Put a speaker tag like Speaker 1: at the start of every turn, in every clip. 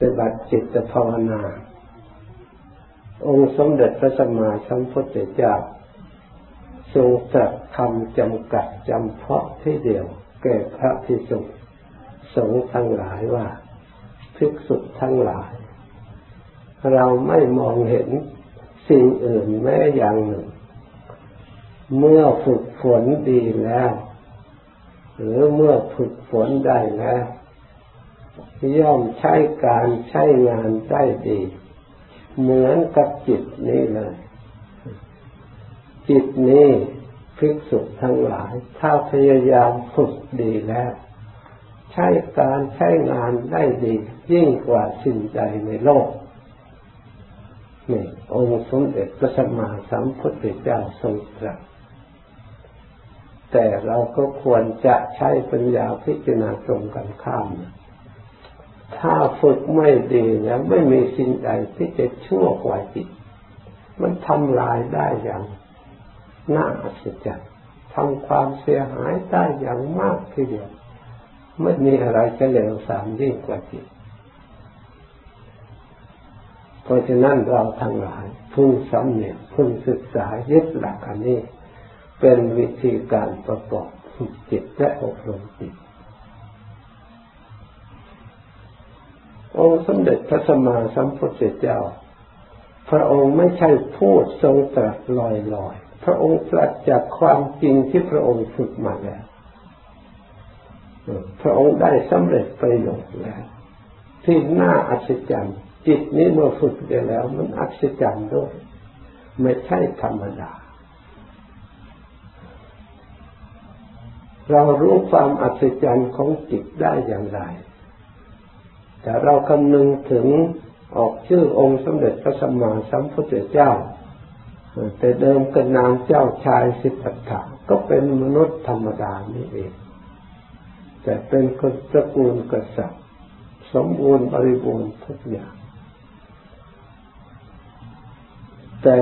Speaker 1: ปฏิบัติจิตภาวนา องค์สมเด็จพระสัมมาสัมพุทธเจ้าทรงตรัสคำจำกัดจำเพาะที่เดียว แก่พระภิกษุสงฆ์ทั้งหลายว่าภิกษุทั้งหลาย เราไม่มองเห็นสิ่งอื่นแม้อย่างหนึ่ง เมื่อฝึกฝนดีแล้ว หรือเมื่อฝึกฝนได้แล้ว ย่อมใช้การใช้งานได้ดี เหมือนกับจิตนี้เลย จิตนี้ภิกษุทั้งหลาย ถ้าพยายามฝึกดีแล้ว ใช้การใช้งานได้ดี ยิ่งกว่าสิ่งใดในโลกนี่องค์สมเด็จพระสัมมาสัมพุทธเจ้าทรงตรัสแต่เราก็ควรจะใช้ปัญญาพิจารณาตรงกันข้ามนะ ถ้าฝึกไม่ดีเนี่ยไม่มีสิ่งใดที่จะชั่วกว่าจิต มันทำลายได้อย่างน่าอัศจรรย์ทำความเสียหายได้อย่างมากทีเดียวไม่มีอะไรจะเลวสามยิ่งกว่าจิต เพราะฉะนั้นเราทั้งหลายพึงสำเนียกพึงศึกษายึดหลักอันนี้ เป็นวิธีการประกอบจิตและอบรมจิต องค์สมเด็จพระสัมมาสัมพุทธเจ้า พระองค์ไม่ใช่พูดทรงตรัสลอยๆพระองค์ตรัสจากความจริงที่พระองค์ฝึกมาแล้วพระองค์ได้สำเร็จประโยชน์แล้ว ที่น่าอัศจรรย์ จิตนี้เมื่อฝึกได้แล้ว มันอัศจรรย์ด้วย ไม่ใช่ธรรมดา เรารู้ความอัศจรรย์ของจิตได้อย่างไร แต่เราคำนึงถึงออกชื่อองค์สมเด็จพระสัมมาสัมพุทธเจ้า แต่เดิมกันนามเจ้าชายสิทธัตถะก็เป็นมนุษย์ธรรมดานี่เอง แต่เป็นคนตระกูลกษัตริย์ สมบูรณ์บริบูรณ์ทุกอย่าง แต่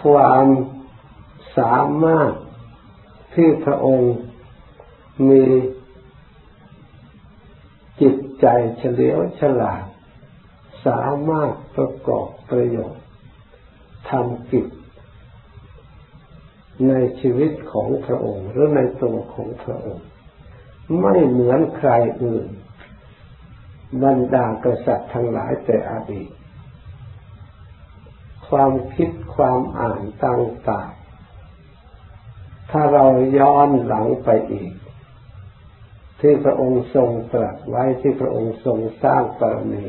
Speaker 1: ความสามารถที่พระองค์ มีจิตใจเฉลียวฉลาด สามารถประกอบประโยชน์ทำกิจในชีวิตของพระองค์ หรือในตัวของพระองค์ ไม่เหมือนใครอื่น บรรดากษัตริย์ทั้งหลายแต่อดีต ความคิดความอ่านต่างๆถ้าเราย้อนหลังไปอีก ที่พระองค์ทรงตรัสไว้ที่พระองค์ทรงสร้างปรมี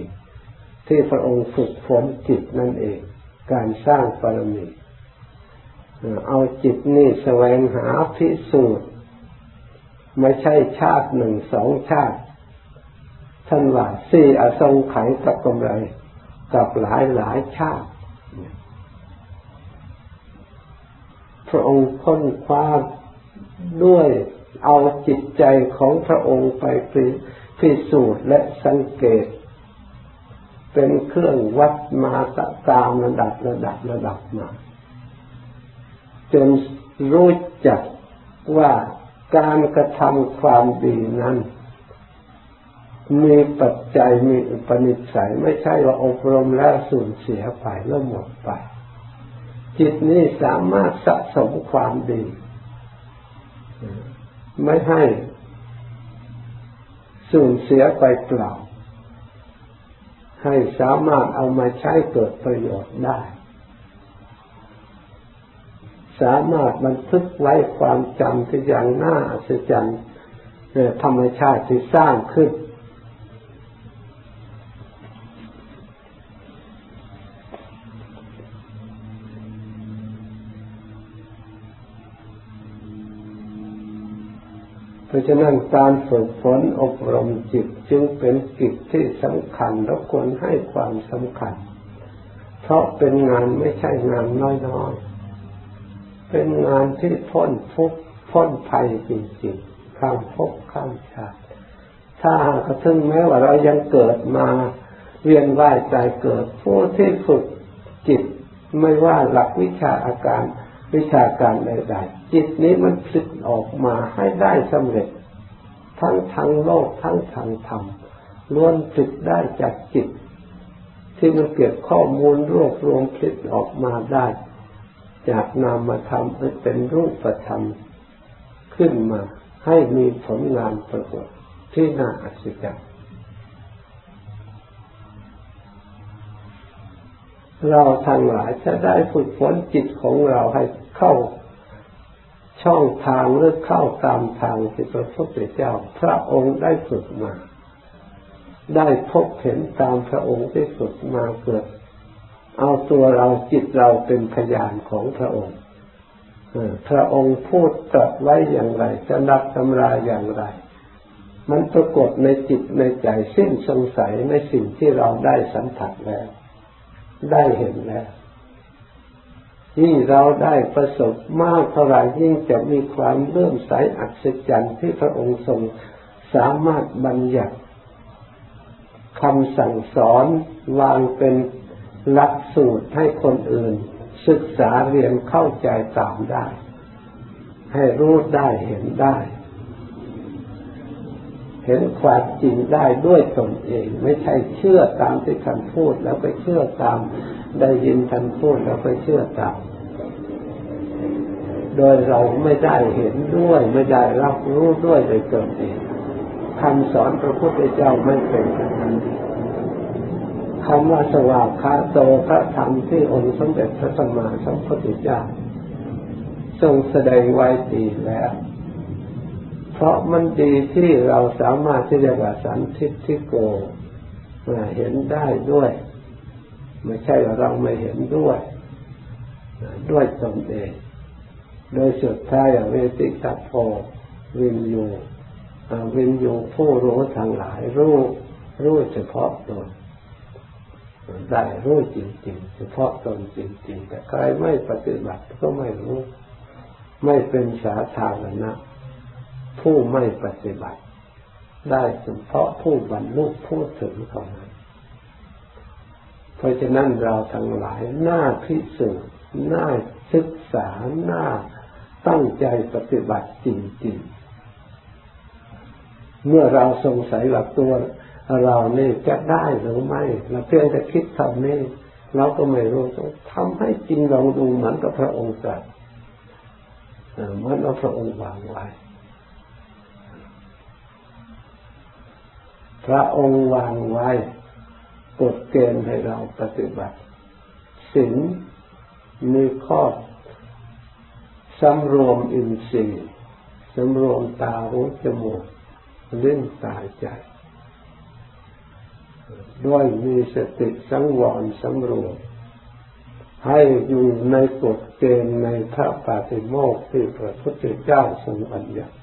Speaker 1: ที่พระองค์ฝึกฝนจิตนั่นเอง การสร้างปรมีเอาจิตนี่แสวงหาพิสูจน์ไม่ใช่ชาติหนึ่งสองชาติ ท่านว่าสี่อสงไขยกับกำไรกับหลายหลายชาติ พระองค์ค้นคว้าด้วย เอาจิตใจของพระองค์ไปพิสูจน์และสังเกต เป็นเครื่องวัดมาตามระดับระดับระดับมาจนรู้จักว่าการกระทำความดีนั้น มีปัจจัยมีอุปนิสัยไม่ใช่ว่าอบรมแล้วสูญเสียไปแล้วหมดไป จิตนี้สามารถสะสมความดี ไม่ให้สูญเสียไปเปล่า ให้สามารถเอามาใช้เกิดประโยชน์ได้ สามารถบันทึกไว้ความจำที่อย่างน่าอัศจรรย์ธรรมชาติที่สร้างขึ้น เพราะฉะนั้นการฝึกฝนอบรมจิตจึงเป็นกิจที่สำคัญและควรให้ความสำคัญ เพราะเป็นงานไม่ใช่งานน้อยๆ เป็นงานที่พ้นทุกข์พ้นภัยจริงๆ ข้ามภพข้ามชาติ ถ้าหากถึงแม้ว่าเรายังเกิดมาเวียนว่ายใจเกิด ผู้ที่ฝึกจิตไม่ว่าหลักวิชาอาการวิชาการใดๆ จิตนี้มันพลิกออกมาให้ได้สำเร็จ ทั้งทางโลกทั้งทางธรรมล้วนติดได้จากจิต ที่มันเก็บข้อมูลรวบรวมคิดออกมาได้ จากนามธรรมให้เป็นรูปธรรมขึ้นมาให้มีผลงานประกอบที่น่าอัศจรรย์เราทั้งหลายจะได้ฝึกฝนจิตของเราให้เข้า ช่องทางหรือเข้าตามทางที่พระพุทธเจ้า พระองค์ได้ฝึกมา ได้พบเห็นตามพระองค์ที่ฝึกมาเกิด เอาตัวเราจิตเราเป็นพยานของพระองค์พระองค์พูดตรัสไว้อย่างไรจะนับตำราอย่างไร มันปรากฏในจิตในใจสิ้นสงสัยในสิ่งที่เราได้สัมผัสแล้ว ได้เห็นแล้ว ยิ่งเราได้ประสบมากเท่าไหร่ยิ่งจะมีความเลื่อมใสอัศจรรย์ที่พระองค์ทรงสามารถบัญญัติคำสั่งสอนวางเป็นหลักสูตรให้คนอื่น ศึกษาเรียนเข้าใจตามได้ ให้รู้ได้เห็นได้ เห็นความจริงได้ด้วยตนเอง ไม่ใช่เชื่อตามที่ท่านพูดแล้วไปเชื่อตาม ได้ยินท่านพูดแล้วไปเชื่อตามโดยเราไม่ได้เห็นด้วย ไม่ได้รับรู้ด้วยโดยตนเองคำสอนพระพุทธเจ้าไม่เป็นอย่างนั้นคำว่าสวากขาโตพระธรรมที่องค์สมเด็จพระสัมมาสัมพุทธเจ้าทรงแสดงไว้ดีแล้ว เพราะมันดีที่เราสามารถที่จะว่าสันทิฏฐิโกเห็นได้ด้วย ไม่ใช่เราไม่เห็นด้วย ด้วยตนเอง โดยสุดท้ายเวติตัโพวินยูวินยูผู้รู้ทางหลาย รู้รู้เฉพาะตนได้รู้จริงๆ เฉพาะตนจริง ๆ แต่ใครไม่ปฏิบัติก็ไม่รู้ ไม่เป็นสาธารณะ ผู้ไม่ปฏิบัติ ได้เฉพาะผู้บรรลุผู้ถึงเท่านั้น เพราะฉะนั้นเราทั้งหลายน่าพิสูจน์น่าศึกษาน่าตั้งใจปฏิบัติจริงๆ เมื่อเราสงสัยว่าตัวเราเนี่ยจะได้หรือไม่เราเพียงแต่คิดทำนี่เราก็ไม่รู้ต้องทำให้จริงลองดูเหมือนกับพระองค์ตรัสเหมือนเอาพระองค์วางไว้ พระองค์วางไว้ กฎเกณฑ์ให้เราปฏิบัติสิ่งมีข้อสำรวมอินทรีย์สำรวมตาหูจมูกลิ้นตายใจ ด้วยมีสติสังวรสำรวม ให้อยู่ในกฎเกณฑ์ในพระปาติโมกข์ที่พระพุทธเจ้าทรงบัญญัติ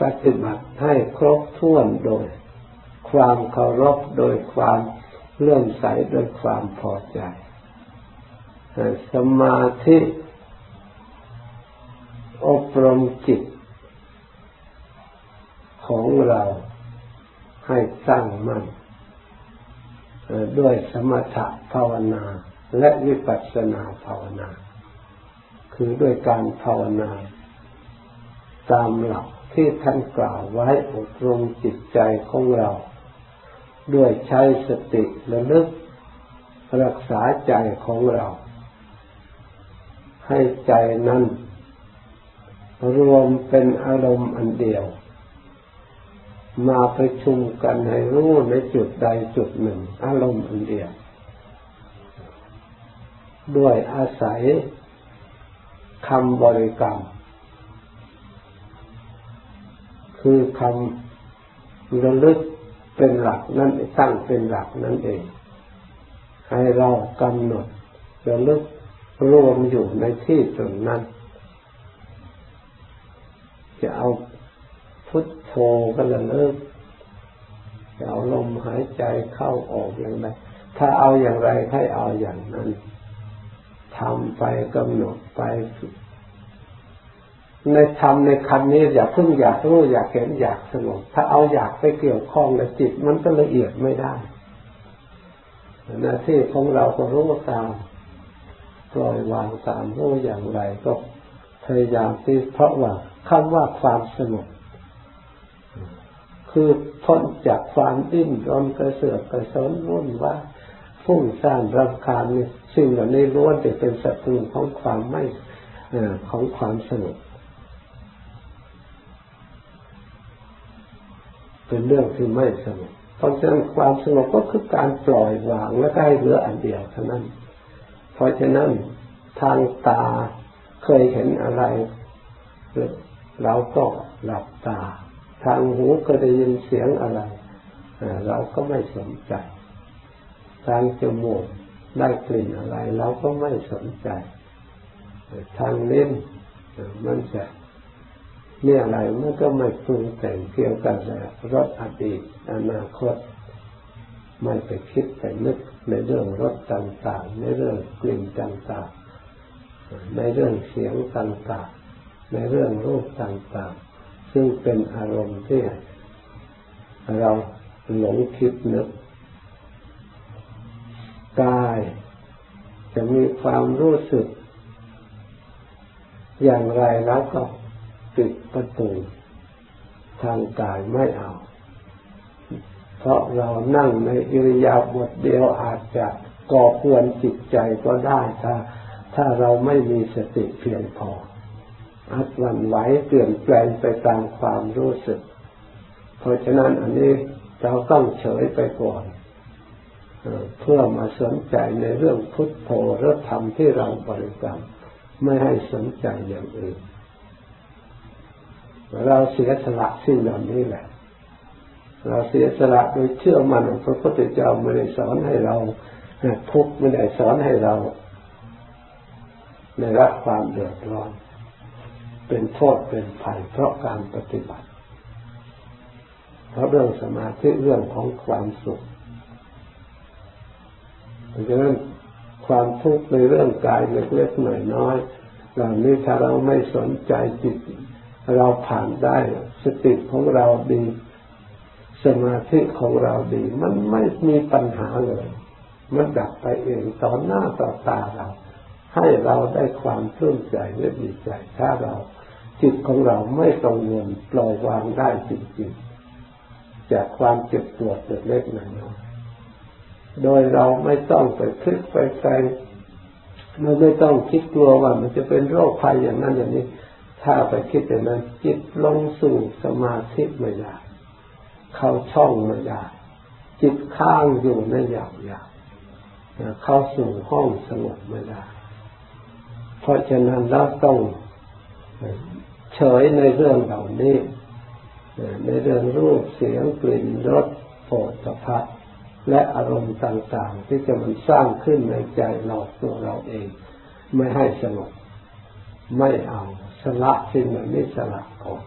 Speaker 1: ปฏิบัติให้ครบถ้วนโดย ความเคารพโดยความเลื่อมใสโดยความพอใจสมาธิอบรมจิตของเราให้ตั้งมั่นด้วยสมถะภาวนาและวิปัสสนาภาวนา คือด้วยการภาวนา ตามหลักที่ท่านกล่าวไว้อบรมจิตใจของเรา ด้วยใช้สติระลึกรักษาใจของเรา ให้ใจนั้น รวมเป็นอารมณ์อันเดียว มาประชุมกันให้รู้ในจุดใดจุดหนึ่ง อารมณ์อันเดียว ด้วยอาศัยคำบริกรรม คือคำระลึก เป็นหลักนั่นตั้งเป็นหลักนั่นเอง ให้เรากำหนดระลึกรวมอยู่ในที่ตรงนั้น จะเอาพุทโธก็ระลึกจะเอาลมหายใจเข้าออกอย่างไรถ้าเอาอย่างไรให้เอาอย่างนั้นทำไปกำหนดไป ในธรรมในคำนี้อย่าเพิ่งอยากรู้อยากเห็นอยากสงบถ้าเอาอยากไปเกี่ยวข้องในจิตมันก็ละเอียดไม่ได้หน้าที่ของเราก็รู้ตามปล่อยวางตามรู้อย่างไรก็พยายามที่เพราะว่าคำว่าความสงบคือพ้นจากความดิ้นรนกระเสือกกระสนวุ่นว่าฟุ้งซ่านรำคาญนี่สิ่งเหล่านี้ล้วนแต่เป็นศัตรูของความไม่ของความสงบ เป็นเรื่องที่ไม่สงบเพราะฉะนั้นความสงบก็คือการปล่อยวางและได้เหลืออันเดียวเท่านั้น เพราะฉะนั้นทางตาเคยเห็นอะไรเราก็หลับตา ทางหูก็ได้ยินเสียงอะไรเราก็ไม่สนใจ ทางจมูกได้กลิ่นอะไร เราก็ไม่สนใจ ทางเลิ้นมันจะ นี่ยอะไรมันก็ไม่ปรุงแต่งเกี่ยวกับรสอดีตอนาคต ไม่ไปคิดไปนึกในเรื่องรสต่างๆ ในเรื่องกลิ่นต่างๆ ในเรื่องเสียงต่างๆ ในเรื่องรูปต่างๆ ซึ่งเป็นอารมณ์ที่เราหลงคิดนึกกายจะมีความรู้สึก อย่างไรแล้วก็ ปิดประตูทางกายไม่เอา เพราะเรานั่งในอิริยาบถเดียวอาจจะก่อควรจิตใจก็ได้ถ้า ถ้าเราไม่มีสติเพียงพออาจวันไหวเปลี่ยนแปลงไปตามความรู้สึก เพราะฉะนั้นอันนี้เราต้องเฉยไปก่อนเพื่อมาสนใจในเรื่องพุทโธรธรรมที่เราบริกรรม ไม่ให้สนใจอย่างอื่น เราเสียสละสิ่งเหล่านี้แหละ เราเสียสละโดยเชื่อมันพระพุทธเจ้าไม่ได้สอนให้เราทุกข์ไม่ได้สอนให้เราในรับความเดือดร้อน เป็นโทษเป็นภัยเพราะการปฏิบัติ เพราะเรื่องสมาธิเรื่องของความสุขเพราะฉะนั้นความทุกข์ในเรื่องกายเล็กๆหน่อยน้อยเหล่านี้ถ้าเราไม่สนใจจิต เราผ่านได้ สติของเราดี สมาธิของเราดี มันไม่มีปัญหาเลย มันดับไปเองต่อหน้าต่อตาเรา ให้เราได้ความชื่นใจและดีใจถ้าเราจิตของเราไม่กังวลปล่อยวางได้จริงๆ จากความเจ็บปวดเล็กๆน้อยๆโดยเราไม่ต้องไปคลิกไปแฝงมันไม่ต้องคิดกลัวว่ามันจะเป็นโรคภัยอย่างนั้นอย่างนี้ ถ้าไปคิดอย่างนั้นจิตลงสู่สมาธิไม่ได้เข้าช่องไม่ได้จิตข้างอยู่ในหยาบหยาเข้าสู่ห้องสงบไม่ได้เพราะฉะนั้นเราต้องเฉยในเรื่องเหล่านี้ในเรื่องรูปเสียงกลิ่นรสโผฏฐัพและอารมณ์ต่างๆ ที่จะมันสร้างขึ้นในใจเราตัวเราเอง ไม่ให้สงบไม่เอา สละสิ่งเหล่านี้สละออก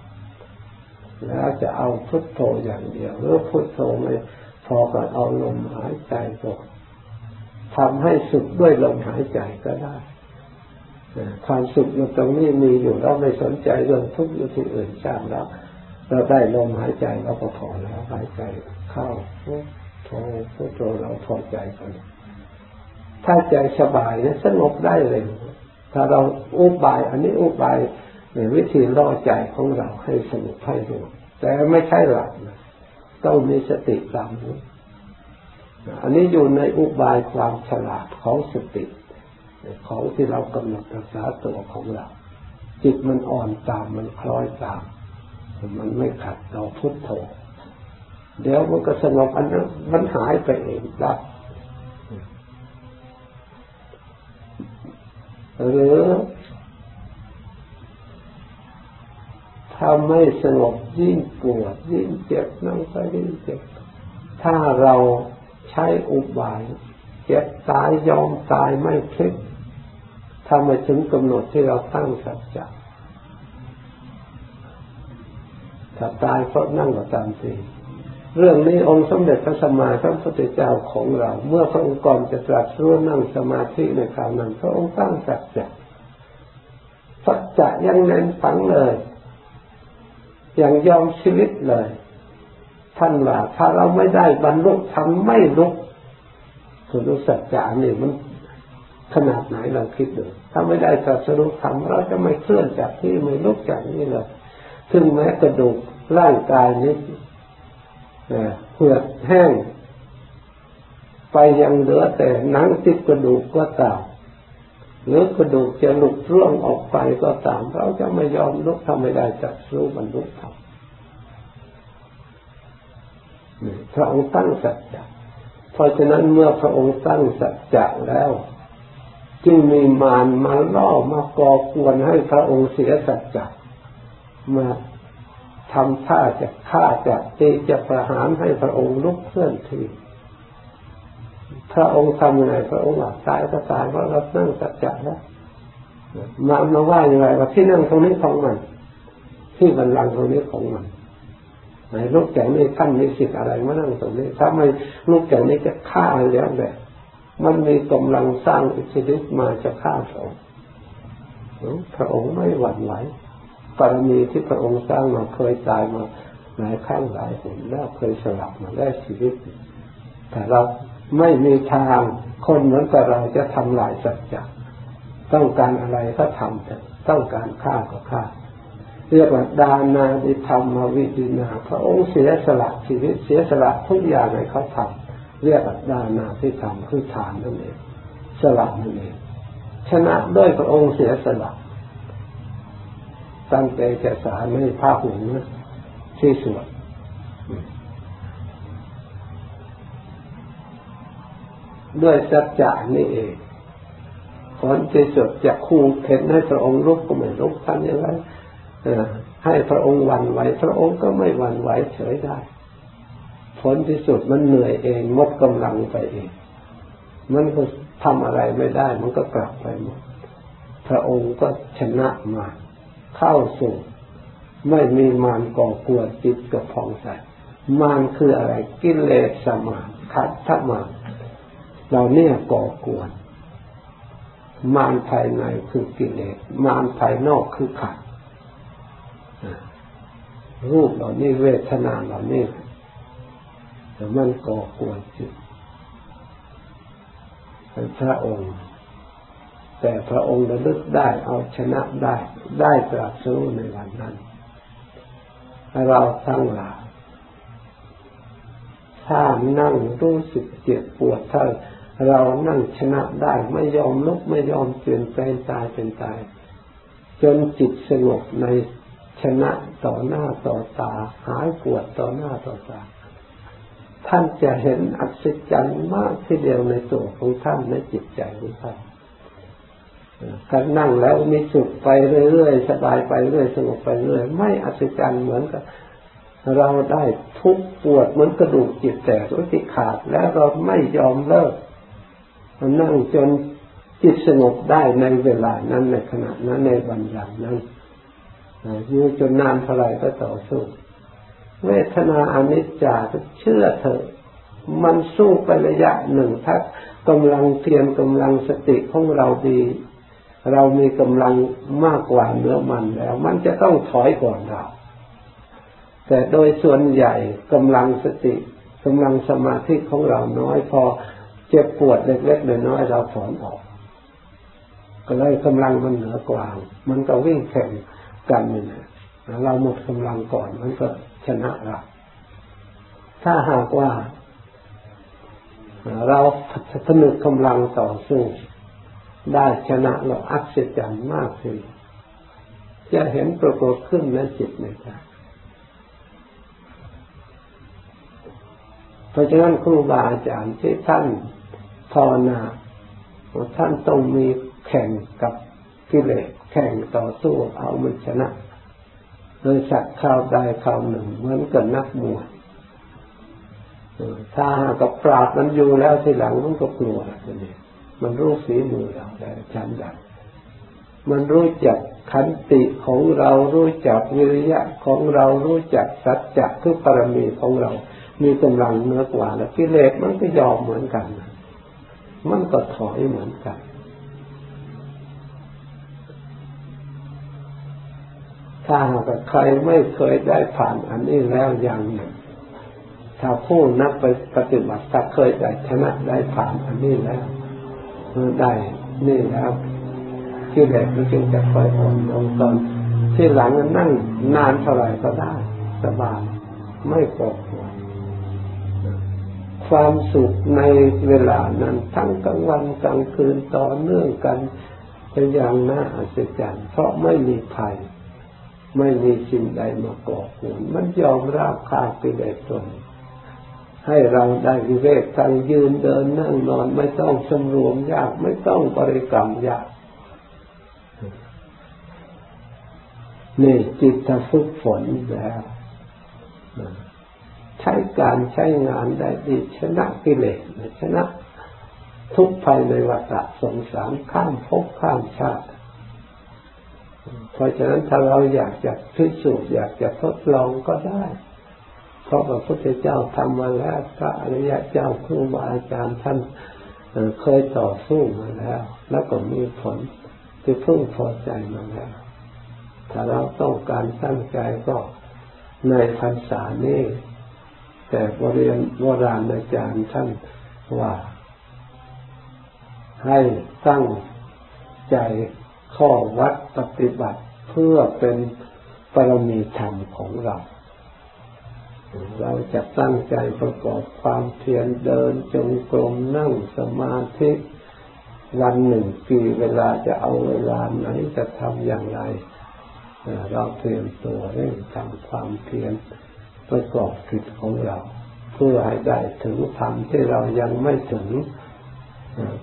Speaker 1: แล้วจะเอาพุทโธอย่างเดียวหรือพุทโธไม่พอก็เอาลมหายใจก่อนทำให้สุขด้วยลมหายใจก็ได้ความสุขอยู่ตรงนี้มีอยู่เราไม่สนใจเรื่องทุกข์อยู่ที่อื่นช่างแล้วเราได้ลมหายใจเราก็พอแล้วหายใจเข้าพุทโธพุทโธเราพอใจกันถ้าใจสบายเนี่ยสงบได้เลย ถ้าเราอุบาย อันนี้อุบาย วิธีล่อใจของเราให้สงบให้รู้แต่ไม่ใช่หลักนะต้องมีสติตามรู้อันนี้อยู่ในอุบายความฉลาดของสติ ของที่เรากำหนดรักษาตัวของเรา จิตมันอ่อนตามมันคล้อยตาม มันไม่ขัดเราพุทโธเดี๋ยวมันก็สงบอันนั้นมันหายไปเองได้หรือ ไม่สงบยิ่งปวดยิ่งเจ็บนั่งไปยิ่งเจ็บ ถ้าเราใช้อุบายเจ็บตายยอมตายไม่พลิกถ้าม่ถึงกำหนดที่เราตั้งสัจจะถ้าตายเพราะนั่งก็ตามสิเรื่องนี้องค์สมเด็จพระสัมมาสัมพุทธเจ้าของเรา เมื่อพระองค์ก่อนจะตรัสรู้นั่งสมาธิในคราวนั้นพระองค์ตั้งสัจจะสัจจะยังแน่นฝังเลย อย่างยอมชีวิตเลย ท่านว่าถ้าเราไม่ได้บรรลุทำไม่ลุกสุรุสัจจะนี่มันขนาดไหนเราคิดดูถ้าไม่ได้ตรัสรู้ทำเราจะไม่เคลื่อนจากที่ไม่ลุกจากนี่เลยถึงแม้กระดูกร่างกายนี้เหือดแห้ง ไปยังเหลือแต่หนังติดกระดูกก็ตาม หรือกระดูกจะหลุดร่วงออกไปก็ตามเราจะไม่ยอมลุกทำไม่ได้จักรู้บรรลุธรรมพระองค์ตั้งสัจจะเพราะฉะนั้นเมื่อพระองค์ตั้งสัจจะแล้ว จึงมีมารมาล่อมาก่อกวนให้พระองค์เสียสัจจะมาทำท่าจะฆ่าจะตีจะประหารให้พระองค์ลุกเคลื่อนที่ พระองค์ทำยังไงพระองค์ว่าตายก็ตายเพราะเรานั่งสัจจะแล้วมามาว่าอย่างไรว่าที่นั่งตรงนี้ของมัน ที่บันลังตรงนี้ของมันไหนลูกแก่นี้ท่านมีสิทธิ์อะไรมานั่งตรงนี้ถ้าไม่ลูกแก่นี้จะฆ่าแล้วแบบมันมีกำลังสร้างอิทธิฤทธิ์มาจะฆ่าพระองค์พระองค์ไม่หวั่นไหวปรมีที่พระองค์สร้างมาเคยตายมาหลายครั้งหลายหนแล้วเคยสลับมาได้ชีวิต แต่เรา ไม่มีทางคนเหมือนกับเราจะทำลายสัจจะต้องการอะไรก็ทำแต่ต้องการฆ่าก็ฆ่าเรียกว่าดานาดิธรรมวิดินาพระองค์เสียสละชีวิตเสียสละทุกอย่างให้เขาทำเรียกว่าดานาที่ทำคือฐานนั่นเองสละนั่นเองชนะด้วยพระองค์เสียสละตั้งใจจะสารไม่ภาคหนึ่งที่สวด ด้วยสัจจะนี่เองผลที่สุดจะคู่เข็นให้พระองค์ลุกก็ไม่ลุกทำย่างไรให้พระองค์วันไหวพระองค์ก็ไม่วันไหวเฉยได้ ผลที่สุดมันเหนื่อยเองหมดกำลังไปเอง มันก็ทำอะไรไม่ได้ มันก็กลับไปหมดพระองค์ก็ชนะมา เข้าสู่ไม่มีมารก่อกวนจิตกับพองใสมารคืออะไรกิเลสสมานขัดทมาน เราเนี่ยก่อกวน มารภายในคือกิเลสมารภายนอกคือขัดรูปเหล่านี้เวทนาเหล่านี้แต่มันก่อกวนจิตเป็นพระองค์ แต่พระองค์ระลึกได้เอาชนะได้ได้ตรัสรู้ในวันนั้นเราทั้งหลายถ้านั่งรู้สึกเจ็บปวดถ้า เรานั่งชนะได้ไม่ยอมลุกไม่ยอมเปลี่ยนแปลงตายเป็นตาย จนจิตสงบในชนะต่อหน้าต่อตา หายปวดต่อหน้าต่อตา ท่านจะเห็นอัศจรรย์มากที่เดียวในตัวของท่านในจิตใจของท่านการนั่งแล้วมีสุขไปเรื่อยๆสบายไปเรื่อยสงบไปเรื่อยไม่อัศจรรย์เหมือนกับเราได้ทุกปวดเหมือนกระดูกจิตแตกหรือที่ขาดแล้วเราไม่ยอมเลิก นั่งจนจิตสงบได้ในเวลานั้นในขณะนั้นในบัญญัตินั้นอยู่จนนานเท่าไรก็ต่อสู้ เวทนาอนิจจาเชื่อเถอะมันสู้ไประยะหนึ่งถ้ากำลังเพียรกำลังสติของเราดี เรามีกำลังมากกว่าเนื้อมันแล้ว มันจะต้องถอยก่อนเรา แต่โดยส่วนใหญ่กำลังสติกำลังสมาธิของเราน้อยพอ เจ็บปวดเล็กๆน้อยๆเราถอนออก ก็เลยกำลังมันเหนือกว่า มันก็วิ่งแข่งกันนี่นะเราหมดกำลังก่อนมันก็ชนะเราถ้าหากว่า เราผนึกกำลังต่อสู้ได้ชนะเราอัศจรรย์มากขึ้นจะเห็นปรากฏขึ้นในจิตในใจเพราะฉะนั้นครูบาอาจารย์ที่ท่าน ภาวนาท่านต้องมีแข่งกับกิเลสแข่งต่อสู้เอามันชนะโดยสักคราวใดคราวหนึ่งเหมือนกับนักมวยถ้าหากปราบมันอยู่แล้วทีหลังมันก็กลัวทีนี้มันรู้ฝีมือเราได้ชันดังมันรู้จักขันติของเรารู้จักวิริยะของเรารู้จักสัจจะคือปรมีของเรา มีกำลังเนื้อกว่าแล้วกิเลสมันก็ยอมเหมือนกัน มันก็ถอยเหมือนกัน ถ้าหากใครไม่เคยได้ผ่านอันนี้แล้วอย่างหนึ่งถ้าผู้นักไปปฏิบัติถ้าเคยได้ชนะได้ผ่านอันนี้แล้วได้นี่แล้วที่แรกมันจึงจะค่อยอ่อนลงตอนที่หลังนั่งนานเท่าไหร่ก็ได้สบายไม่ก่อคว ความสุขในเวลานั้นทั้งกลางวันกลางคืนต่อเนื่องกันเป็นอย่างน่าอัศจรรย์เพราะไม่มีภัย ไม่มีสิ่งใดมาก่อควรมันยอมรับคาไปได้ตนให้เราได้วิเวกทางยืนเดินนั่งนอนไม่ต้องสำรวมยากไม่ต้องบริกรรมยากนี่จิตฝึกฝนแล้ว ใช้การใช้งานได้ดีชนะกิเลสชนะทุกภัยในวัฏสงสารข้ามภพข้ามชาติ เพราะฉะนั้นถ้าเราอยากจะพิสูจน์อยากจะทดลองก็ได้เพราะพระพุทธเจ้าทำมาแล้วพระอริยเจ้าครูบาอาจารย์ท่านเคยต่อสู้มาแล้ว แล้วก็มีผลที่พึ่งพอใจมาแล้วถ้าเราต้องการตั้งใจก็ในพรรษานี้ แต่บริเวณโบราณอาจารย์ท่านว่า ให้ตั้งใจข้อวัดปฏิบัติเพื่อเป็นปรมีธรรมของเรา เราจะตั้งใจประกอบความเพียรเดินจงกรมนั่งสมาธิวันหนึ่งกี่เวลาจะเอาเวลาไหนจะทำอย่างไร เราเตรียมตัวเร่งทำความเพียร ประกอบจิตของเรา เพื่อให้ได้ถึงธรรมที่เรายังไม่ถึง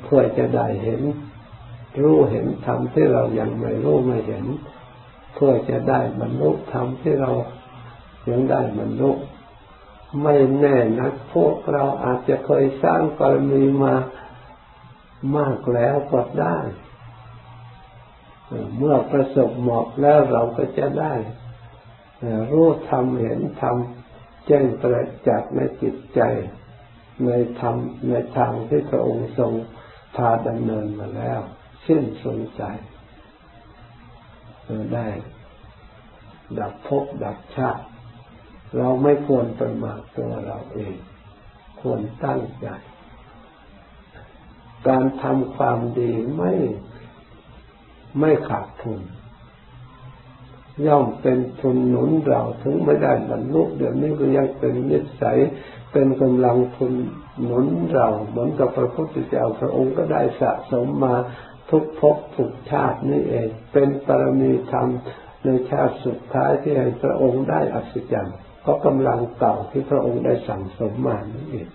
Speaker 1: เพื่อจะได้เห็น รู้เห็นธรรมที่เรายังไม่รู้ไม่เห็น เพื่อจะได้บรรลุธรรมที่เรายังได้บรรลุไม่แน่นักพวกเราอาจจะเคยสร้างกรณีมามากแล้วก็ได้ เมื่อประสบเหมาะแล้วเราก็จะได้ รู้ธรรมเห็นธรรมแจ้งประจักษ์ในจิตใจ ในธรรมในทางที่พระองค์ทรงพาดำเนินมาแล้วสิ้นสงสัยได้ ดับภพดับชาติ เราไม่ควรประมาทตัวเราเอง ควรตั้งใจ การทำความดีไม่ไม่ขาดทุน ย่อมเป็นทุนหนุนเราถึงไม่ได้บรรลุเดี๋ยวนี้ก็ยังเป็นนิสัยเป็นกำลังทุนหนุนเราเหมือนกับพระพุทธเจ้าพระองค์ก็ได้สะสมมาทุกภพทุกชาตินี่เอง เป็นปรมีธรรมในชาติสุดท้ายที่ให้พระองค์ได้อัศจรรย์เพราะกำลังเก่าที่พระองค์ได้สั่งสมมานี่เอง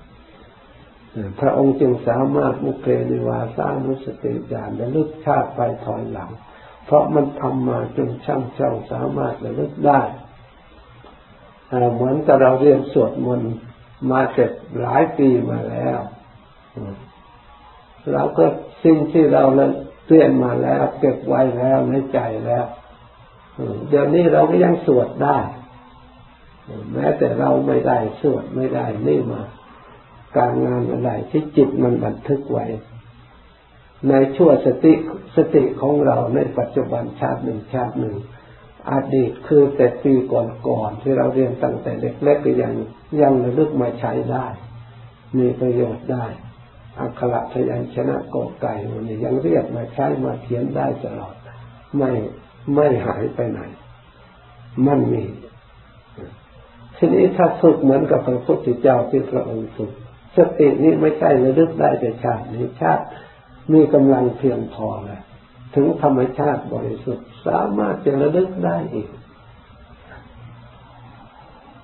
Speaker 1: พระองค์จึงสามารถมุเคนิวาสานุสติญาณและลึกชาติไปถอยหลัง เพราะมันทำมาจนช่างเจ้าสามารถระลึกได้เหมือนกับเราเรียนสวดมนต์มาเสร็จหลายปีมาแล้วเราก็สิ่งที่เราเรียนมาแล้วเก็บไว้แล้วในใจแล้วเดี๋ยวนี้เราก็ยังสวดได้ แม้แต่เราไม่ได้สวดไม่ได้นี่มา การงานอะไรที่จิตมันบันทึกไว้ ในชั่วสติสติของเราในปัจจุบันชาติหนึ่งชาติหนึ่งอดีตคือแต่ปีก่อนๆที่เราเรียนตั้งแต่เล็กๆก็ยังยังระลึกมาใช้ได้ มีประโยชน์ได้อักขระพยัญชนะกอไก่วันนี้ยังเรียกมาใช้มาเขียนได้ตลอด ไม่ไม่หายไปไหน มันมีทีนี้ถ้าฝึกเหมือนกับพระพุทธเจ้าที่พระองค์ฝึกสตินี้ไม่ใช่ระลึกได้แต่ชาตินี้ชาติ มีกำลังเพียงพอแล้วถึงธรรมชาติบริสุทธิ์สามารถจะระลึกได้อีก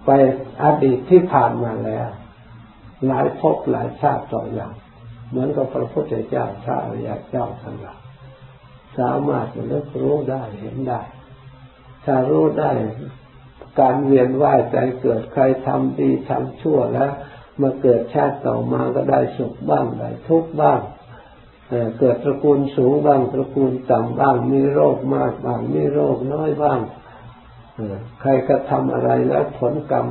Speaker 1: ไปอดีตที่ผ่านมาแล้ว หลายภพหลายชาติต่ออย่างเหมือนกับพระพุทธเจ้าพระอริยเจ้าทั้งหลายสามารถจะเลิกรู้ได้เห็นได้ ถ้ารู้ได้การเวียนว่ายใจเกิดใครทำดีทำชั่วแล้วมาเกิดชาติต่อมาก็ได้สุขบ้างได้ทุกข์บ้าง เกิดตระกูลสูงบ้างตระกูลต่ำบ้างมีโรคมากบ้างมีโรคน้อยบ้างใครกระทำอะไรแล้วผลกรรม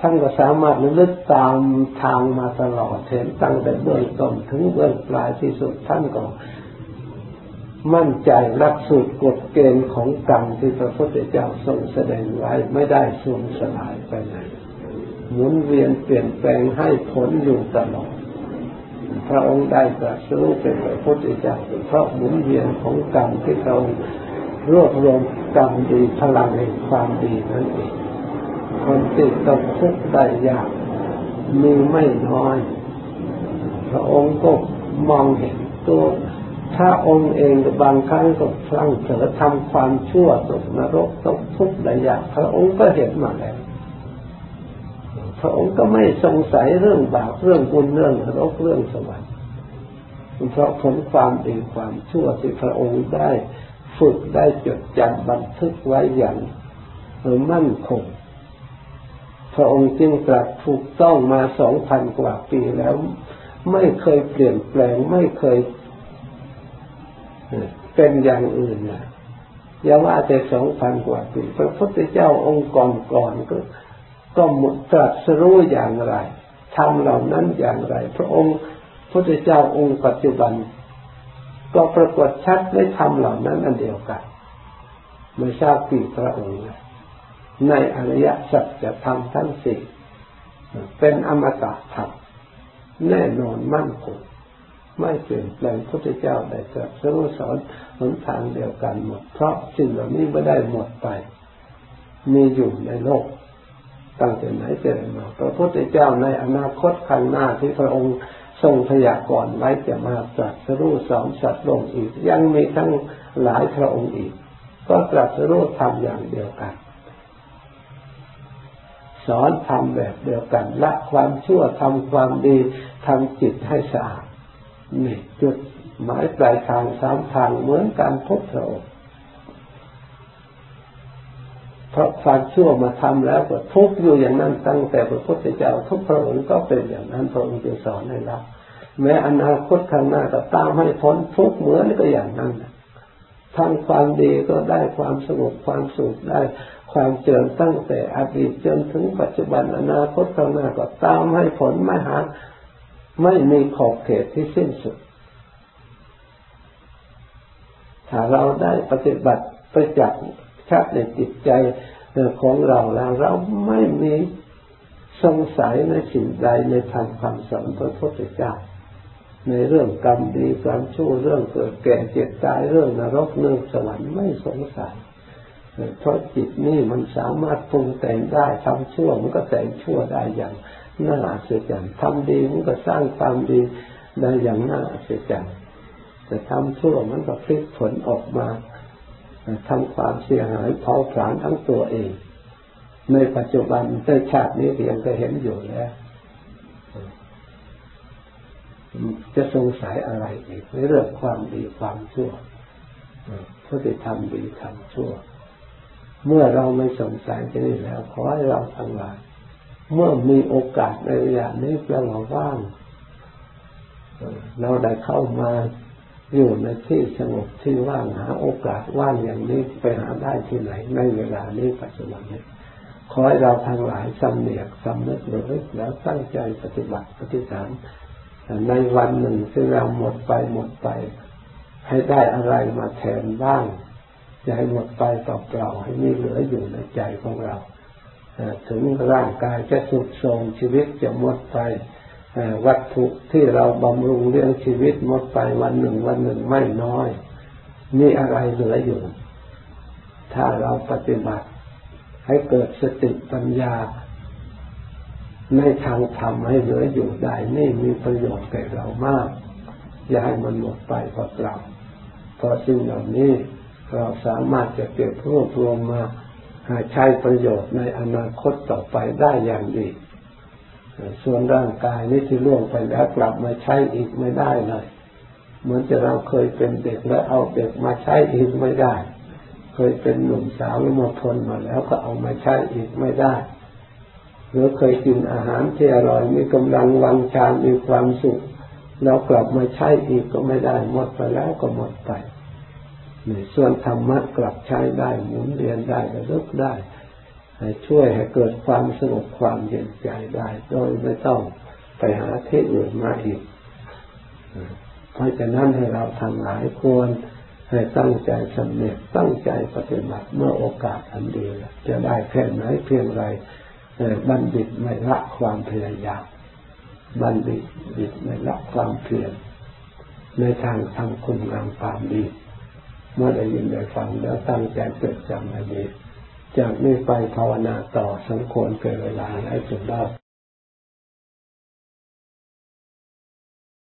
Speaker 1: ท่านก็สามารถระลึกตามทางมาตลอดเห็นตั้งแต่เบื้องต้นถึงเบื้องปลายที่สุดท่านก็มั่นใจรักสูตรกฎเกณฑ์ของกรรมที่พระพุทธเจ้าทรงแสดงไว้ไม่ได้สูญสลายไปไหนหมุนเวียนเปลี่ยนแปลงให้ผลอยู่ตลอด พระองค์ได้ตรัสรู้เป็นพระพุทธเจ้าเพราะหมุนเวียนของกรรมที่เรารวบรวมกรรมดีพลังแห่งความดีนั่นเองคนที่ตกทุกข์ได้ยากมีไม่น้อย พระองค์ก็มองเห็นตัวถ้าองค์เองบางครั้งก็พลังเผลอทำความชั่วตกนรกตกทุกข์ได้ยากพระองค์ก็เห็นมาแล้ว พระองค์ก็ไม่สงสัยเรื่องบาปเรื่องบุญเรื่องรกเรื่องสวรรค์เพราะผลความดีความชั่วที่พระองค์ได้ฝึกได้จดจำบันทึกไว้อย่างมั่นคงพระองค์จึงตรัสถูกต้องมาสองพันกว่าปีแล้ว ไม่เคยเปลี่ยนแปลงไม่เคยเป็นอย่างอื่นนะอย่าว่าแต่สองพันกว่าปี พระพุทธเจ้าองค์ก่อนก่อนก็ ก็หมดตรัสรู้อย่างไรทำเหล่านั้นอย่างไร พระองค์พุทธเจ้าองค์ปัจจุบัน ก็ปรากฏชัดไม่ทำเหล่านั้นอันเดียวกันไม่ทราบกี่พระองค์ในอริยสัจธรรมทั้งสี่เป็นอมตะธรรมแน่นอนมั่นคงไม่เปลี่ยนแปลงพระเจ้าได้ตรัสรู้สอนหนทางเดียวกันหมด เพราะสิ่งเหล่านี้ไม่ได้หมดไป มีอยู่ในโลก ตั้งแต่ไหนแต่มาพระพุทธเจ้าในอนาคตข้างหน้าที่พระองค์ทรงพยากรณ์ไว้จะมาตรัสรู้สอนสัตว์โลกอีก ยังมีทั้งหลายพระองค์อีก ก็ตรัสรู้ทำอย่างเดียวกัน สอนทำแบบเดียวกันละความชั่วทำความดีทำจิตให้สะอาดนี่จุดหมายปลายทางสามทางเหมือนกันทุกพระองค์ เพราะความชั่วมาทำแล้วก็ทุกอยู่อย่างนั้นตั้งแต่พระพุทธเจ้าทุกพระองค์ก็เป็นอย่างนั้นพระองค์จึงสอนให้เราแม้อนาคตข้างหน้าก็ตามให้พ้นทุกเหมือนก็อย่างนั้นทำความดีก็ได้ความสงบความสุขได้ความเจริญตั้งแต่อดีตจนถึงปัจจุบันอนาคตข้างหน้าก็ตามให้ผลไม่หาไม่มีขอบเขตที่สิ้นสุด ถ้าเราได้ปฏิบัติไปจัก ชัดในจิตใจของเราแล้วเราไม่มีสงสัยในสิ่งใดในทางคำสอนพระพุทธเจ้าในเรื่องกรรมดีกรรมชั่วเรื่องเกิดแก่เจ็บตายเรื่องนรกเรื่องสวรรค์ไม่สงสัยเพราะจิตนี่มันสามารถปรุงแต่งได้ทำชั่วมันก็แต่งชั่วได้อย่างน่าอัศจรรย์ทำดีมันก็สร้างความดีได้อย่างน่าอัศจรรย์แต่ทำชั่วมันก็พลิกผลออกมา ทำความเสียหายเผาผลาญทั้งตัวเอง ในปัจจุบันในชาตินี้เรียงก็เห็นอยู่แล้วจะสงสัยอะไรอีกในเรื่องความดีความชั่วผู้ที่ทำดีทำชั่ว เมื่อเราไม่สงสัยจะนี้แล้ว ขอให้เราทั้งหลายเมื่อมีโอกาสในระยะนี้แปลว่าว่างเราได้เข้ามา อยู่ในที่สงบที่ว่างหาโอกาสว่างอย่างนี้ไปหาได้ที่ไหนในเวลานี้ปัจจุบันนี้ขอให้เราทั้งหลายสำเนียกสำนึกระลึกแล้วตั้งใจปฏิบัติปฏิฐานในวันหนึ่งที่เราหมดไปหมดไป ให้ได้อะไรมาแทนบ้างจะให้หมดไปเปล่าๆให้มีเหลืออยู่ในใจของเรา ถึงร่างกายจะสุดทรงชีวิตจะหมดไป วัตถุที่เราบำรุงเลี้ยงชีวิตหมดไปวันหนึ่งวันหนึ่งไม่น้อย มีอะไรเหลืออยู่ ถ้าเราปฏิบัติ ให้เกิดสติปัญญาในทางธรรมให้เหลืออยู่ได้นี่มีประโยชน์แก่เรามาก อย่าให้มันหมดไปเปล่าเพราะสิ่งเหล่านี้เราสามารถจะเก็บรวบรวมมาใช้ประโยชน์ในอนาคตต่อไปได้อย่างดี ส่วนร่างกายนี้ที่ล่วงไปแล้วกลับมาใช้อีกไม่ได้เลย เหมือนจะเราเคยเป็นเด็กแล้วเอาเด็กมาใช้อีกไม่ได้ เคยเป็นหนุ่มสาวแล้วมาทนมาแล้วก็เอามาใช้อีกไม่ได้หรือเคยกินอาหารที่อร่อยมีกำลังวังชามีความสุข แล้วกลับมาใช้อีกก็ไม่ได้หมดไปแล้วก็หมดไปส่วนธรรมะกลับใช้ได้หมุนเรียนได้ระลึกได้ ช่วยให้เกิดความสงบความเย็นใจได้ โดยไม่ต้องไปหาที่อื่นมาอีก เพราะฉะนั้นให้เราทำหลายควรให้ตั้งใจสำเร็จตั้งใจปฏิบัติเมื่อโอกาสอันดีจะได้แค่ไหนเพียงไรบัณฑิตไม่ละความพยายามบัณฑิตดิตไม่ละความเพียรในทางทำคุณงามความดี เมื่อได้ยินได้ฟังแล้วตั้งใจจดจำให้ดี จากนี้ไปภาวนาต่อสมควรเกิดเวลาและจนได้